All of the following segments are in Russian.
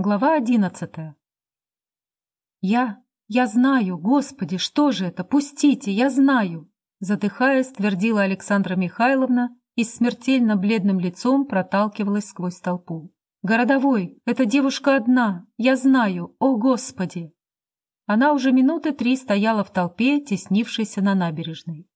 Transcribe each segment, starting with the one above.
Глава одиннадцатая. «Я... я знаю, Господи, что же это? Пустите, я знаю!» Задыхаясь, твердила Александра Михайловна и с смертельно бледным лицом проталкивалась сквозь толпу. «Городовой, эта девушка одна, я знаю, о Господи!» Она уже минуты три стояла в толпе, теснившейся на набережной.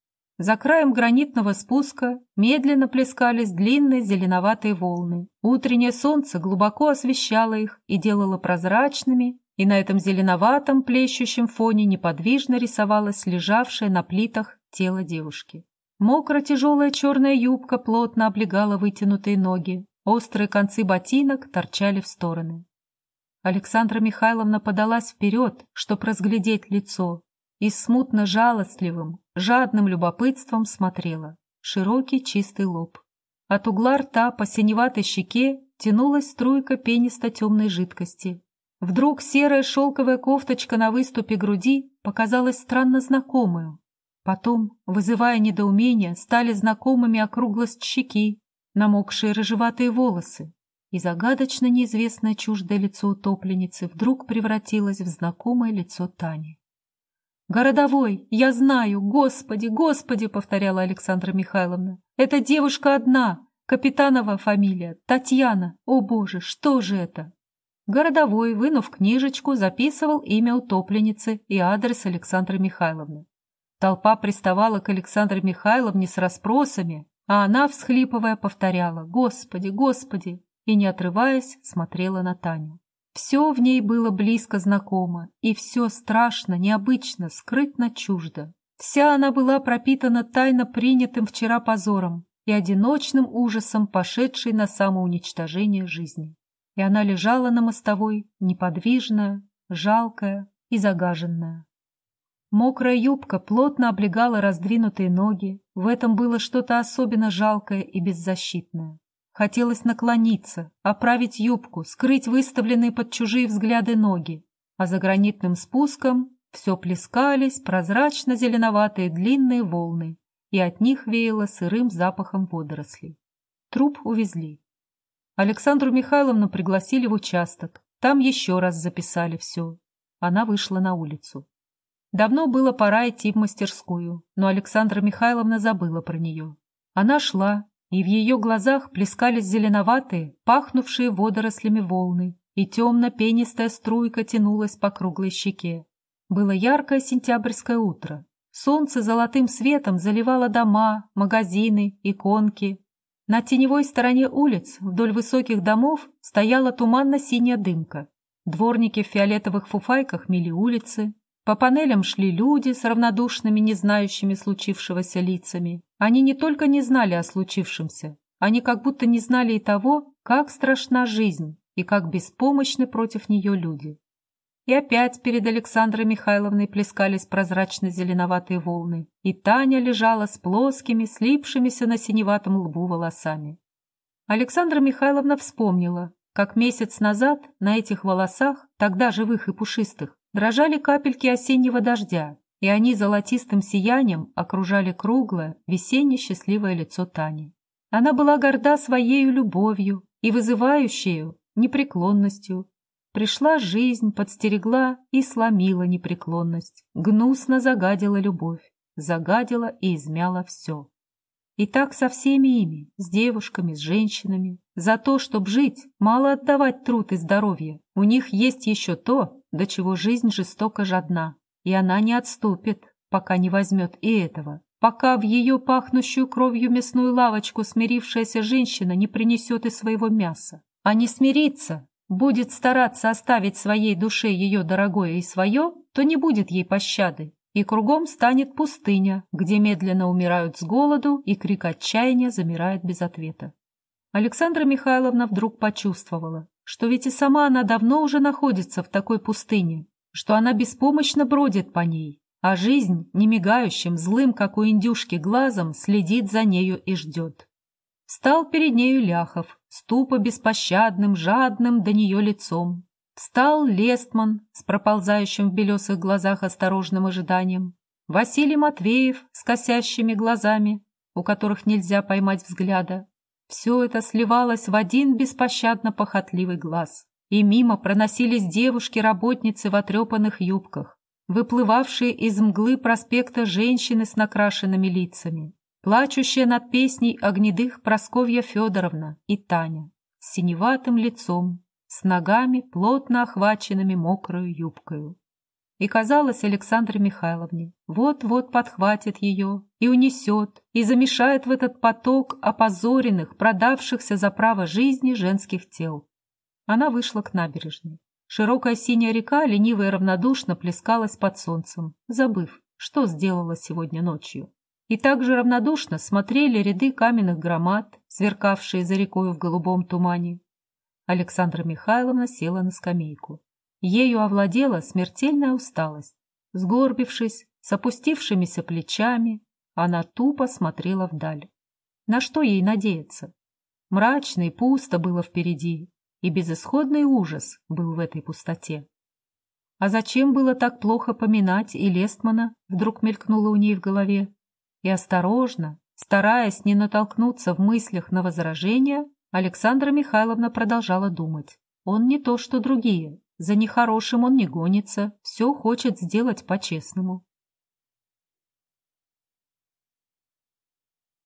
За краем гранитного спуска медленно плескались длинные зеленоватые волны. Утреннее солнце глубоко освещало их и делало прозрачными, и на этом зеленоватом плещущем фоне неподвижно рисовалось лежавшее на плитах тело девушки. Мокро-тяжелая черная юбка плотно облегала вытянутые ноги, острые концы ботинок торчали в стороны. Александра Михайловна подалась вперед, чтобы разглядеть лицо, и смутно жалостливым, жадным любопытством смотрела. Широкий чистый лоб. От угла рта по синеватой щеке тянулась струйка пенисто-темной жидкости. Вдруг серая шелковая кофточка на выступе груди показалась странно знакомую. Потом, вызывая недоумение, стали знакомыми округлость щеки, намокшие рыжеватые волосы, и загадочно неизвестное чуждое лицо утопленницы вдруг превратилось в знакомое лицо Тани. «Городовой, я знаю, Господи, Господи!» — повторяла Александра Михайловна. «Эта девушка одна, Капитанова фамилия, Татьяна. О, Боже, что же это?» Городовой, вынув книжечку, записывал имя утопленницы и адрес Александры Михайловны. Толпа приставала к Александре Михайловне с расспросами, а она, всхлипывая, повторяла «Господи, Господи!» и, не отрываясь, смотрела на Таню. Все в ней было близко знакомо, и все страшно, необычно, скрытно чуждо. Вся она была пропитана тайно принятым вчера позором и одиночным ужасом, пошедшей на самоуничтожение жизни. И она лежала на мостовой, неподвижная, жалкая и загаженная. Мокрая юбка плотно облегала раздвинутые ноги, в этом было что-то особенно жалкое и беззащитное. Хотелось наклониться, оправить юбку, скрыть выставленные под чужие взгляды ноги, а за гранитным спуском все плескались прозрачно-зеленоватые длинные волны, и от них веяло сырым запахом водорослей. Труп увезли. Александру Михайловну пригласили в участок, там еще раз записали все. Она вышла на улицу. Давно было пора идти в мастерскую, но Александра Михайловна забыла про нее. Она шла, и в ее глазах плескались зеленоватые, пахнувшие водорослями волны, и темно-пенистая струйка тянулась по круглой щеке. Было яркое сентябрьское утро. Солнце золотым светом заливало дома, магазины, иконки. На теневой стороне улиц, вдоль высоких домов, стояла туманно-синяя дымка. Дворники в фиолетовых фуфайках мели улицы, по панелям шли люди с равнодушными, не знающими случившегося лицами. Они не только не знали о случившемся, они как будто не знали и того, как страшна жизнь и как беспомощны против нее люди. И опять перед Александрой Михайловной плескались прозрачно-зеленоватые волны, и Таня лежала с плоскими, слипшимися на синеватом лбу волосами. Александра Михайловна вспомнила, как месяц назад на этих волосах, тогда живых и пушистых, дрожали капельки осеннего дождя, и они золотистым сиянием окружали круглое, весенне-счастливое лицо Тани. Она была горда своей любовью и вызывающей непреклонностью. Пришла жизнь, подстерегла и сломила непреклонность, гнусно загадила любовь, загадила и измяла все. И так со всеми ими, с девушками, с женщинами. За то, чтобы жить, мало отдавать труд и здоровье. У них есть еще то, до чего жизнь жестоко жадна, и она не отступит, пока не возьмет и этого, пока в ее пахнущую кровью мясную лавочку смирившаяся женщина не принесет и своего мяса. А не смириться, будет стараться оставить своей душе ее дорогое и свое, то не будет ей пощады, и кругом станет пустыня, где медленно умирают с голоду, и крик отчаяния замирает без ответа. Александра Михайловна вдруг почувствовала, что ведь и сама она давно уже находится в такой пустыне, что она беспомощно бродит по ней, а жизнь, не мигающим, злым, как у индюшки, глазом следит за нею и ждет. Встал перед нею Ляхов, ступо беспощадным, жадным до нее лицом. Встал Лестман с проползающим в белесых глазах осторожным ожиданием. Василий Матвеев с косящими глазами, у которых нельзя поймать взгляда. Все это сливалось в один беспощадно похотливый глаз. и мимо проносились девушки-работницы в отрепанных юбках, выплывавшие из мглы проспекта женщины с накрашенными лицами, плачущая над песней огнедых Просковья Федоровна и Таня, с синеватым лицом, с ногами, плотно охваченными мокрою юбкою. И казалось Александре Михайловне, вот-вот подхватит ее и унесет, и замешает в этот поток опозоренных, продавшихся за право жизни женских тел. Она вышла к набережной. Широкая синяя река лениво и равнодушно плескалась под солнцем, забыв, что сделала сегодня ночью. И также равнодушно смотрели ряды каменных громад, сверкавшие за рекою в голубом тумане. Александра Михайловна села на скамейку. Ею овладела смертельная усталость. Сгорбившись, с опустившимися плечами, она тупо смотрела вдаль. На что ей надеяться? Мрачно и пусто было впереди, и безысходный ужас был в этой пустоте. А зачем было так плохо поминать и Лестмана, вдруг мелькнуло у ней в голове. И осторожно, стараясь не натолкнуться в мыслях на возражения, Александра Михайловна продолжала думать. Он не то, что другие. За нехорошим он не гонится, все хочет сделать по-честному.